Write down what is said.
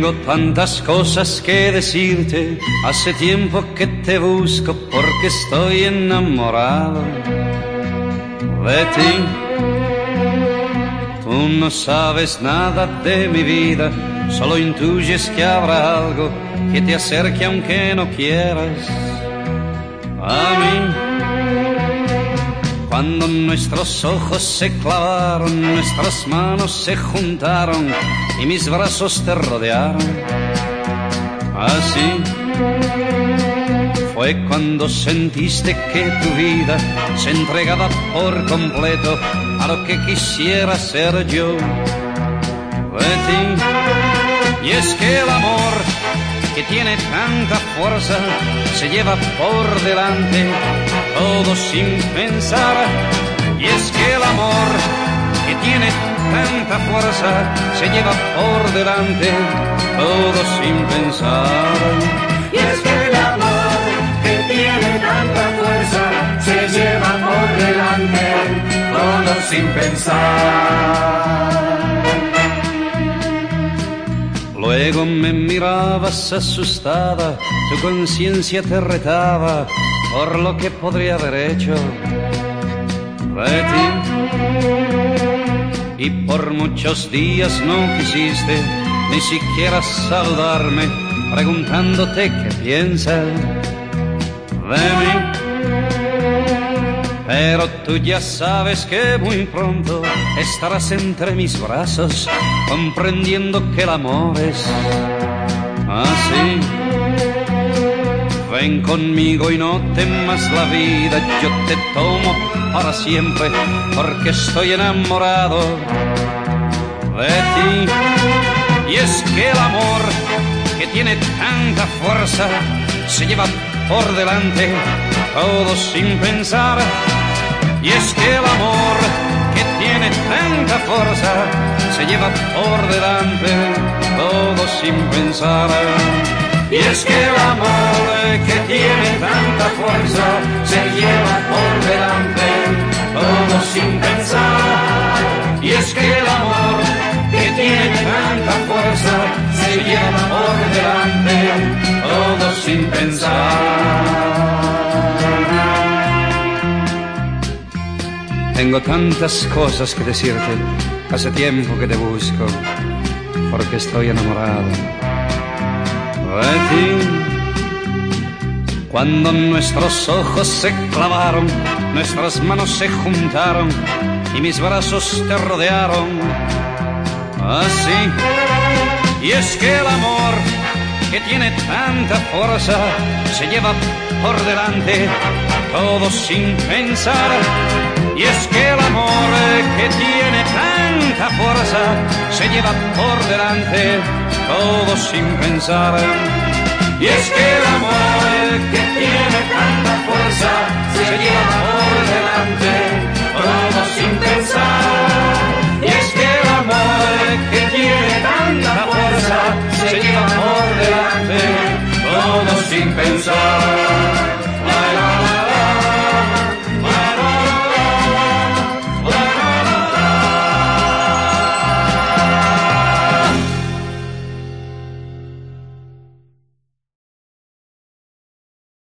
Tengo tantas cosas que decirte, hace tiempo que te busco porque estoy enamorado de ti. Tú no sabes nada de mi vida, solo intuyes que habrá algo que te acerque aunque no quieras a mí. Cuando nuestros ojos se clavaron, nuestras manos se juntaron y mis brazos te rodearon. Así fue cuando sentiste que tu vida se entregaba por completo a lo que quisiera ser yo ti. Y es que el amor que tiene tanta fuerza se lleva por delante todo sin pensar. Y es que el amor que tiene tanta fuerza se lleva por delante todo sin pensar. Y es que el amor que tiene tanta fuerza se lleva por delante todo sin pensar. Luego me mirabas asustada, tu conciencia te retaba por lo que podría haber hecho de ti. Y por muchos días no quisiste ni siquiera saludarme, preguntándote qué piensas de mí. Pero tú ya sabes que muy pronto estarás entre mis brazos, comprendiendo que el amor es así. Ven conmigo y no temas la vida, yo te tomo para siempre, porque estoy enamorado de ti. Y es que el amor que tiene tanta fuerza se lleva por delante todo sin pensar. Y es que el amor que tiene tanta fuerza se lleva por delante todo sin pensar. Y es que el amor que tiene tanta fuerza se lleva por delante Tengo tantas cosas que decirte, hace tiempo que te busco, porque estoy enamorado de ti. Cuando nuestros ojos se clavaron, nuestras manos se juntaron y mis brazos te rodearon, así. Y es que el amor que tiene tanta fuerza se lleva por delante todo sin pensar. Y es que el amor que tiene tanta fuerza se lleva por delante todo sin pensar. Y es que el amor sun.